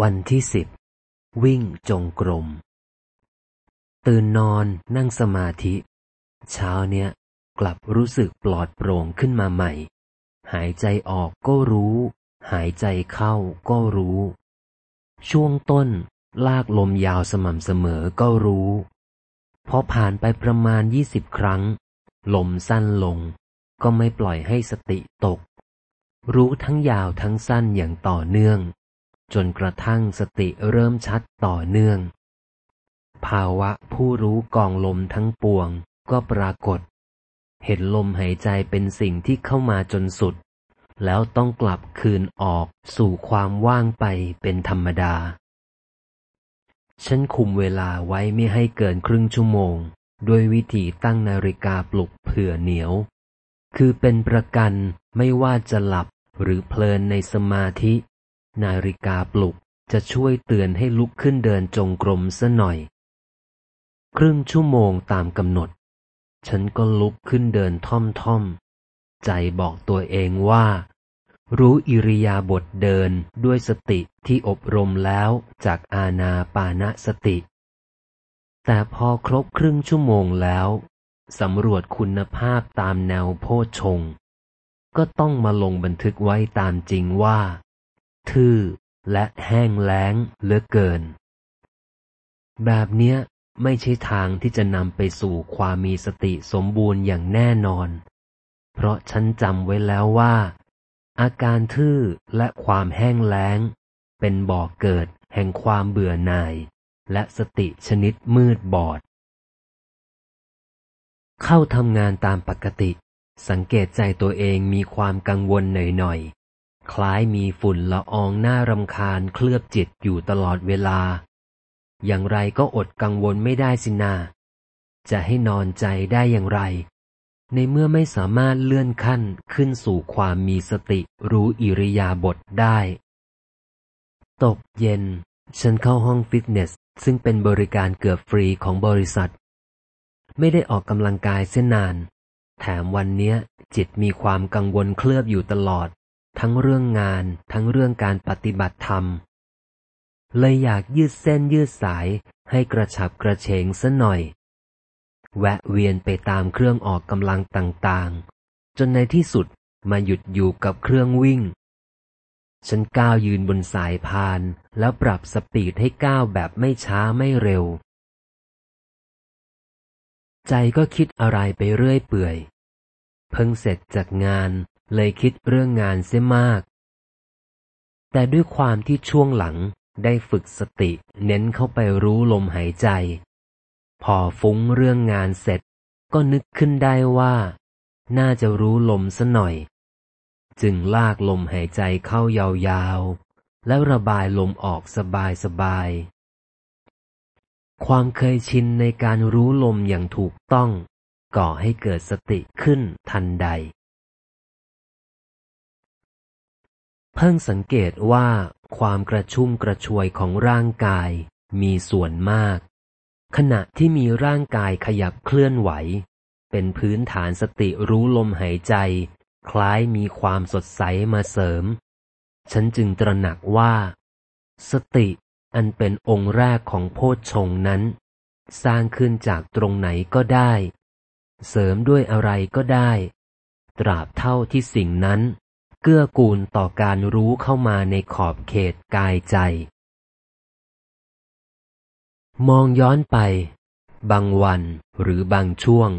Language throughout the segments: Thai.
วันที่สิบวิ่งจงกรม ตื่นนอนนั่งสมาธิ เช้าเนี้ยกลับรู้สึกปลอดโปร่งขึ้นมาใหม่ หายใจออกก็รู้ หายใจเข้าก็รู้ ช่วงต้นลากลมยาวสม่ำเสมอก็รู้พอผ่านไปประมาณยี่สิบครั้ง ลมสั้นลง ก็ไม่ปล่อยให้สติตก รู้ทั้งยาวทั้งสั้นอย่างต่อเนื่อง จนกระทั่งสติเริ่มชัดต่อเนื่อง ภาวะผู้รู้กองลมทั้งปวงก็ปรากฏ เห็นลมหายใจเป็นสิ่งที่เข้ามาจนสุด แล้วต้องกลับคืนออกสู่ความว่างไปเป็นธรรมดา ฉันคุมเวลาไว้ไม่ให้เกินครึ่งชั่วโมง ด้วยวิธีตั้งนาฬิกาปลุกเผื่อเหนียว คือเป็นประกันไม่ว่าจะหลับหรือเพลินในสมาธิ นาฬิกาปลุกจะช่วยเตือนให้ลุกขึ้นเดินจงกรมซะหน่อย ครึ่งชั่วโมงตามกำหนด ฉันก็ลุกขึ้นเดินท่อมท่อมใจบอกตัวเองว่า รู้อิริยาบถเดินด้วยสติที่อบรมแล้วจากอาณาปานะสติ แต่พอครบครึ่งชั่วโมงแล้วสำรวจคุณภาพตามแนวโพชง ก็ต้องมาลงบันทึกไว้ตามจริงว่า ทื่อและแห้งแล้งเหลือเกิน แบบเนี้ยไม่ใช่ทางที่จะนำไปสู่ความมีสติสมบูรณ์อย่างแน่นอน เพราะฉันจำไว้แล้วว่า อาการทื่อและความแห้งแล้ง เป็นบ่อกเกิดแห่งความเบื่อหน่าย และสติชนิดมืดบอด เข้าทำงานตามปกติ สังเกตใจตัวเองมีความกังวลหน่อย คล้ายมีฝุ่นละอองหน่ารำคาญเคลือบจิตอยู่ตลอดเวลา อย่างไรก็อดกังวลไม่ได้สินาจะให้นอนใจได้อย่างไร ในเมื่อไม่สามารถเลื่อนขั้นขึ้นสู่ความมีสติรู้อิริยาบถได้ ตกเย็น ฉันเข้าห้องฟิตเนส ซึ่งเป็นบริการเกือบฟรีของบริษัท ไม่ได้ออกกำลังกายเส้นนาน แถมวันเนี้ย จิตมีความกังวลเคลือบอยู่ตลอด ทั้งเรื่องงานทั้งเรื่องการปฏิบัติธรรม เลยอยากยืดเส้นยืดสายให้กระฉับกระเฉงซะหน่อย แวะเวียนไปตามเครื่องออกกำลังต่างๆ จนในที่สุดมาหยุดอยู่กับเครื่องวิ่ง ฉันก้าวยืนบนสายพานแล้วปรับสปีดให้ก้าวแบบไม่ช้าไม่เร็ว ใจก็คิดอะไรไปเรื่อยเปื่อย เพิ่งเสร็จจากงาน เลยคิดเรื่องงานเสียมาก แต่ด้วยความที่ช่วงหลังได้ฝึกสติเน้นเข้าไปรู้ลมหายใจ พอฟุ้งเรื่องงานเสร็จ ก็นึกขึ้นได้ว่า น่าจะรู้ลมซะหน่อย จึงลากลมหายใจเข้ายาวๆ แล้วระบายลมออกสบายๆ ความเคยชินในการรู้ลมอย่างถูกต้อง ก่อให้เกิดสติขึ้นทันใด เพิ่งสังเกตว่าความกระชุ่มกระชวยของร่างกายมีส่วนมาก ขณะที่มีร่างกายขยับเคลื่อนไหว เป็นพื้นฐานสติรู้ลมหายใจ คล้ายมีความสดใสมาเสริม ฉันจึงตระหนักว่า สติอันเป็นองค์แรกของโพชฌงนั้น สร้างขึ้นจากตรงไหนก็ได้ เสริมด้วยอะไรก็ได้ ตราบเท่าที่สิ่งนั้น เกื้อกูลต่อการรู้เข้ามาในขอบเขตกายใจ มองย้อนไป บางวันหรือบางช่วง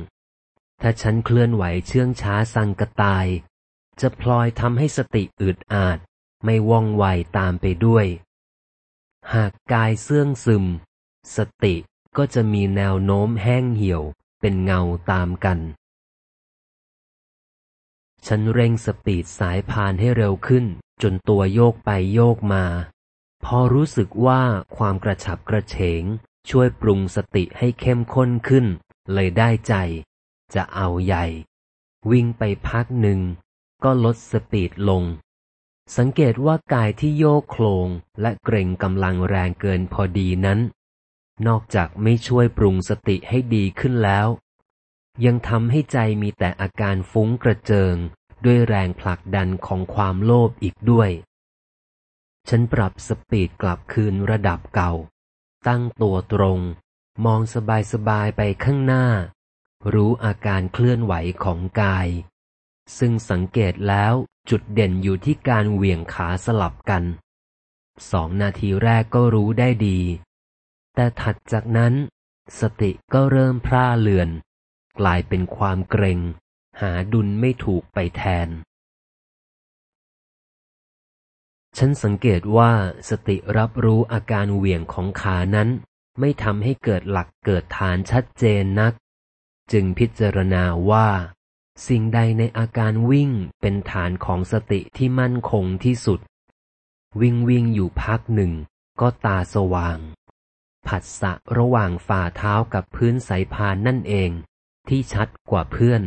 ถ้าฉันเคลื่อนไหวเชื่องช้าสังกตาย จะพลอยทำให้สติอึดอาด ไม่ว่องไวตามไปด้วย หากกายเสื่องซึม สติก็จะมีแนวโน้มแห้งเหี่ยวเป็นเงาตามกัน ฉันเร่งสปีดสายพานให้เร็วขึ้น จนตัวโยกไปโยกมา พอรู้สึกว่าความกระฉับกระเฉง ช่วยปรุงสติให้เข้มข้นขึ้น เลยได้ใจ จะเอาใหญ่ วิ่งไปพักหนึ่ง ก็ลดสปีดลง สังเกตว่ากายที่โยกโคลงและเกรงกำลังแรงเกินพอดีนั้น นอกจากไม่ช่วยปรุงสติให้ดีขึ้นแล้ว ยังทำให้ใจมีแต่อาการฟุ้งกระเจิง ด้วยแรงผลักดันของความโลภอีกด้วย ฉันปรับสปีดกลับคืนระดับเก่า ตั้งตัวตรง มองสบายๆไปข้างหน้า รู้อาการเคลื่อนไหวของกาย ซึ่งสังเกตแล้วจุดเด่นอยู่ที่การเหวี่ยงขาสลับกัน สองนาทีแรกก็รู้ได้ดี แต่ถัดจากนั้น สติก็เริ่มพร่าเลือน กลายเป็นความเกรง หาดุลไม่ถูกไปแทน ฉันสังเกตว่าสติรับรู้อาการเหวี่ยงของขานั้น ไม่ทำให้เกิดหลักเกิดฐานชัดเจนนัก จึงพิจารณาว่า สิ่งใดในอาการวิ่งเป็นฐานของสติที่มั่นคงที่สุด วิ่งวิ่งอยู่พักหนึ่งก็ตาสว่างผัสสะระหว่างฝ่าเท้ากับพื้นสายพานนั่นเอง ที่ชัดกว่าเพื่อน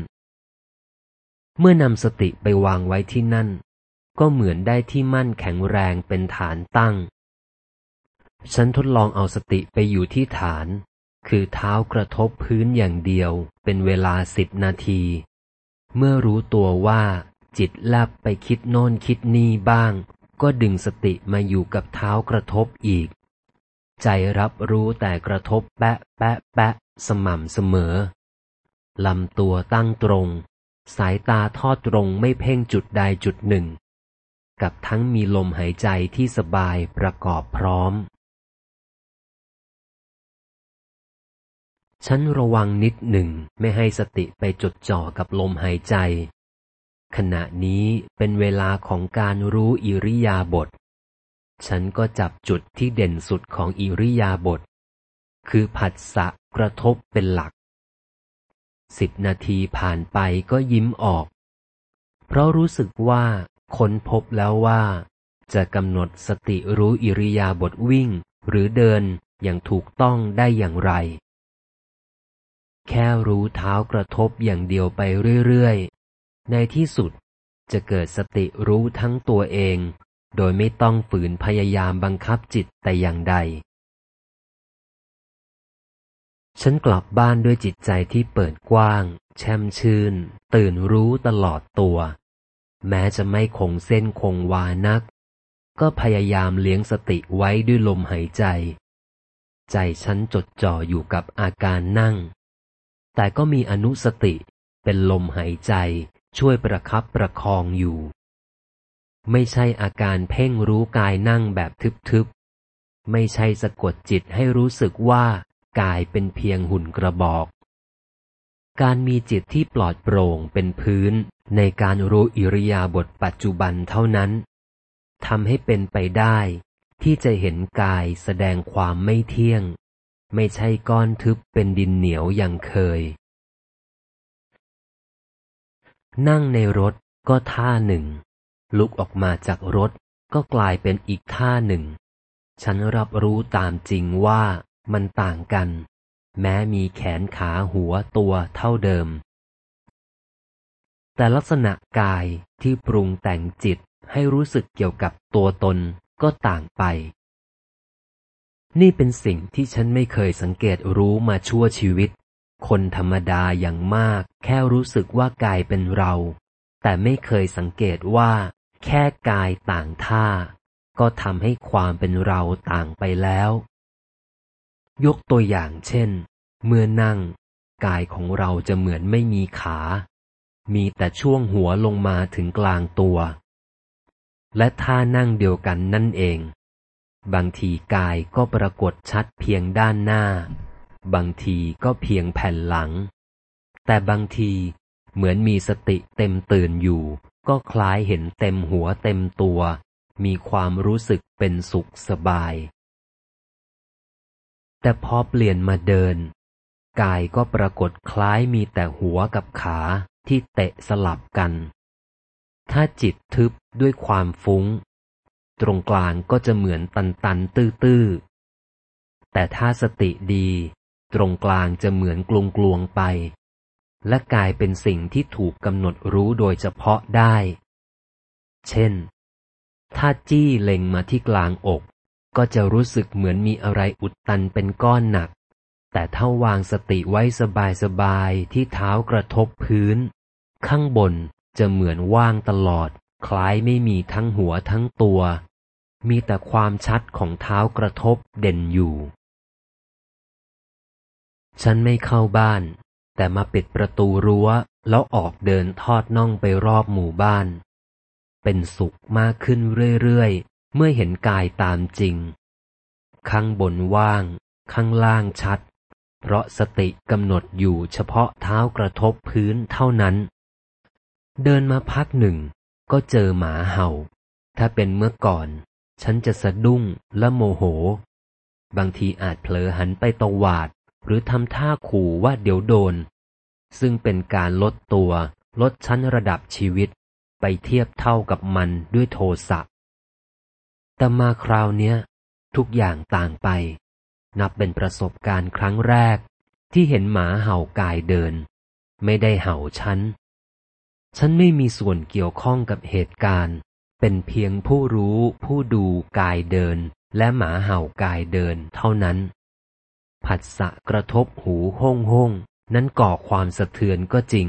เมื่อนำสติไปวางไว้ที่นั่น ก็เหมือนได้ที่มั่นแข็งแรงเป็นฐานตั้ง ฉันทดลองเอาสติไปอยู่ที่ฐาน คือเท้ากระทบพื้นอย่างเดียวเป็นเวลาสิบนาที เมื่อรู้ตัวว่าจิตแลบไปคิดโน่นคิดนี่บ้าง ก็ดึงสติมาอยู่กับเท้ากระทบอีก ใจรับรู้แต่กระทบแปะแปะแปะสม่ำเสมอ ลำตัวตั้งตรง สายตาทอดตรงไม่เพ่งจุดใดจุดหนึ่ง กับทั้งมีลมหายใจที่สบายประกอบพร้อม ฉันระวังนิดหนึ่งไม่ให้สติไปจดจ่อกับลมหายใจ ขณะนี้เป็นเวลาของการรู้อิริยาบถฉันก็จับจุดที่เด่นสุดของอิริยาบถคือผัสสะกระทบเป็นหลัก สิบนาทีผ่านไปก็ยิ้มออก เพราะรู้สึกว่าค้นพบแล้วว่า จะกำหนดสติรู้อิริยาบถวิ่งหรือเดินอย่างถูกต้องได้อย่างไร แค่รู้เท้ากระทบอย่างเดียวไปเรื่อยๆ ในที่สุดจะเกิดสติรู้ทั้งตัวเอง โดยไม่ต้องฝืนพยายามบังคับจิตแต่อย่างใด ฉันกลับบ้านด้วยจิตใจที่เปิดกว้าง แช่มชื่น ตื่นรู้ตลอดตัว แม้จะไม่คงเส้นคงวานัก ก็พยายามเลี้ยงสติไว้ด้วยลมหายใจ ใจฉันจดจ่ออยู่กับอาการนั่ง แต่ก็มีอนุสติเป็นลมหายใจช่วยประคับประคองอยู่ ไม่ใช่อาการเพ่งรู้กายนั่งแบบทึบๆ ไม่ใช่สะกดจิตให้รู้สึกว่า กายเป็นเพียงหุ่นกระบอก การมีจิตที่ปลอดโปร่งเป็นพื้นในการรู้อิริยาบถปัจจุบันเท่านั้นทำให้เป็นไปได้ ที่จะเห็นกายแสดงความไม่เที่ยง ไม่ใช่ก้อนทึบเป็นดินเหนียวอย่างเคย นั่งในรถก็ท่าหนึ่ง ลุกออกมาจากรถก็กลายเป็นอีกท่าหนึ่ง ฉันรับรู้ตามจริงว่า มันต่างกัน แม้มีแขนขาหัวตัวเท่าเดิม แต่ลักษณะกายที่ปรุงแต่งจิตให้รู้สึกเกี่ยวกับตัวตนก็ต่างไป นี่เป็นสิ่งที่ฉันไม่เคยสังเกตรู้มาชั่วชีวิต คนธรรมดาอย่างมาก แค่รู้สึกว่ากายเป็นเรา แต่ไม่เคยสังเกตว่า แค่กายต่างท่า ก็ทำให้ความเป็นเราต่างไปแล้ว ยกตัวอย่างเช่น เมื่อนั่ง กายของเราจะเหมือนไม่มีขา มีแต่ช่วงหัวลงมาถึงกลางตัว และท่านั่งเดียวกันนั่นเอง บางทีกายก็ปรากฏชัดเพียงด้านหน้า บางทีก็เพียงแผ่นหลัง แต่บางทีเหมือนมีสติเต็มตื่นอยู่ ก็คล้ายเห็นเต็มหัวเต็มตัว มีความรู้สึกเป็นสุขสบาย แต่พอเปลี่ยนมาเดิน กายก็ปรากฏคล้ายมีแต่หัวกับขาที่เตะสลับกัน ถ้าจิตทึบด้วยความฟุง้ง ตรงกลางก็จะเหมือนตันตันตื้อๆ แต่ถ้าสติดี ตรงกลางจะเหมือนกลวงกลวงไป และกลายเป็นสิ่งที่ถูกกำหนดรู้โดยเฉพาะได้ เช่น ถ้าจี้เล็งมาที่กลางอก ก็จะรู้สึกเหมือนมีอะไรอุดตันเป็นก้อนหนัก แต่ถ้าวางสติไว้สบายๆที่เท้ากระทบพื้น ข้างบนจะเหมือนว่างตลอด คล้ายไม่มีทั้งหัวทั้งตัว มีแต่ความชัดของเท้ากระทบเด่นอยู่ ฉันไม่เข้าบ้าน แต่มาปิดประตูรั้ว แล้วออกเดินทอดน่องไปรอบหมู่บ้าน เป็นสุขมากขึ้นเรื่อยๆ เมื่อเห็นกายตามจริง ข้างบนว่าง ข้างล่างชัด เพราะสติกำหนดอยู่เฉพาะเท้ากระทบพื้นเท่านั้น เดินมาพักหนึ่ง ก็เจอหมาเห่า ถ้าเป็นเมื่อก่อน ฉันจะสะดุ้งและโมโห บางทีอาจเผลอหันไปตวาด หรือทำท่าขู่ว่าเดี๋ยวโดน ซึ่งเป็นการลดตัวลดชั้นระดับชีวิต ไปเทียบเท่ากับมันด้วยโทสะ แต่มาคราวเนี้ย ทุกอย่างต่างไป นับเป็นประสบการณ์ครั้งแรก ที่เห็นหมาเห่ากายเดิน ไม่ได้เห่าฉัน ฉันไม่มีส่วนเกี่ยวข้องกับเหตุการณ์ เป็นเพียงผู้รู้ผู้ดูกายเดิน และหมาเห่ากายเดินเท่านั้น ผัสสะกระทบหูห้องห้องนั้นก่อความสะเทือนก็จริง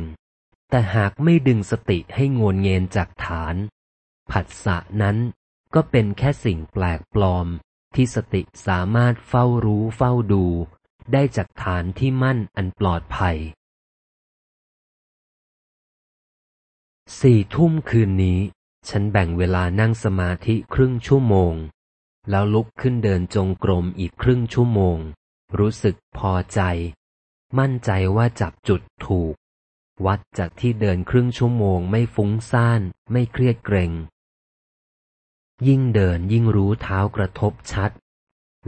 แต่หากไม่ดึงสติให้งวนเงินจากฐาน ผัสสะนั้น ก็เป็นแค่สิ่งแปลกปลอม ที่สติสามารถเฝ้ารู้เฝ้าดู ได้จากฐานที่มั่นอันปลอดภัยสี่ทุ่มคืนนี้ ฉันแบ่งเวลานั่งสมาธิครึ่งชั่วโมง แล้วลุกขึ้นเดินจงกรมอีกครึ่งชั่วโมง รู้สึกพอใจ มั่นใจว่าจับจุดถูก วัดจากที่เดินครึ่งชั่วโมงไม่ฟุ้งซ่าน ไม่เครียดเกรง ยิ่งเดินยิ่งรู้เท้ากระทบชัด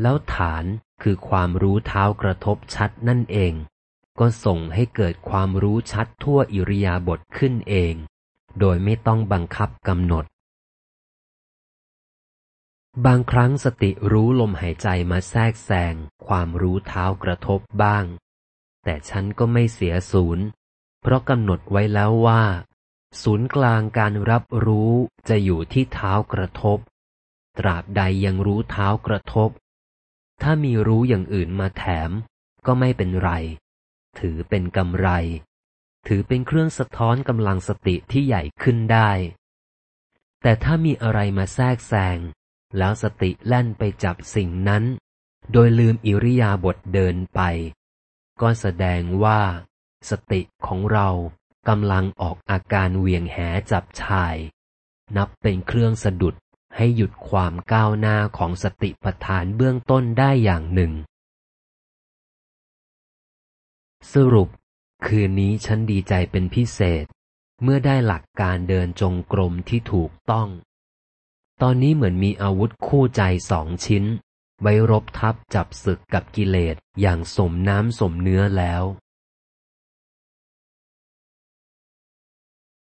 แล้วฐานคือความรู้เท้ากระทบชัดนั่นเอง ก็ส่งให้เกิดความรู้ชัดทั่วอิริยาบถขึ้นเอง โดยไม่ต้องบังคับกำหนด บางครั้งสติรู้ลมหายใจมาแทรกแซงความรู้เท้ากระทบบ้าง แต่ฉันก็ไม่เสียศูนย์ เพราะกำหนดไว้แล้วว่า ศูนย์กลางการรับรู้จะอยู่ที่เท้ากระทบ ตราบใดยังรู้เท้ากระทบ ถ้ามีรู้อย่างอื่นมาแถม ก็ไม่เป็นไร ถือเป็นกำไร ถือเป็นเครื่องสะท้อนกำลังสติที่ใหญ่ขึ้นได้ แต่ถ้ามีอะไรมาแทรกแซง แล้วสติแล่นไปจับสิ่งนั้น โดยลืมอิริยาบถเดินไป ก็แสดงว่า สติของเรา กำลังออกอาการเวียงแหจับชาย นับเป็นเครื่องสะดุดให้หยุดความก้าวหน้าของสติปัฏฐานเบื้องต้นได้อย่างหนึ่ง สรุป คืนนี้ฉันดีใจเป็นพิเศษ เมื่อได้หลักการเดินจงกรมที่ถูกต้อง ตอนนี้เหมือนมีอาวุธคู่ใจสองชิ้น ไว้รบทับจับศึกกับกิเลสอย่างสมน้ำสมเนื้อแล้ว